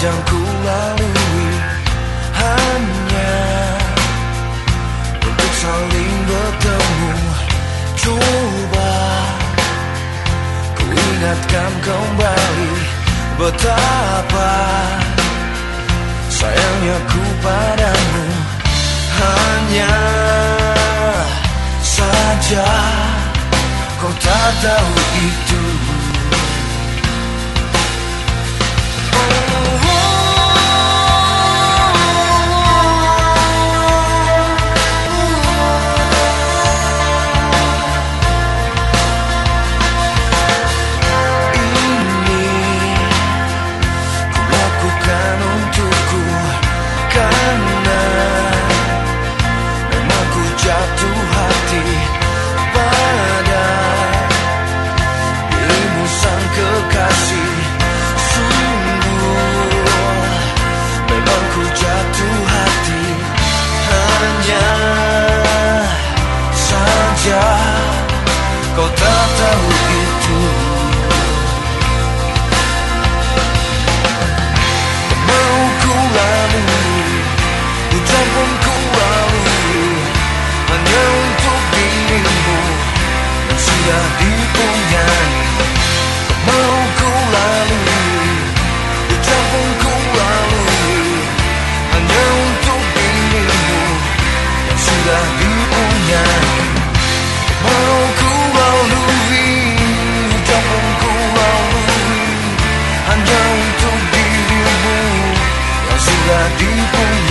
panjang ku lalui hanya untuk saling bertemu. Coba ku ingatkan kembali betapa sayangnya ku padamu. Hanya saja kau tak tahu itu. 那迎风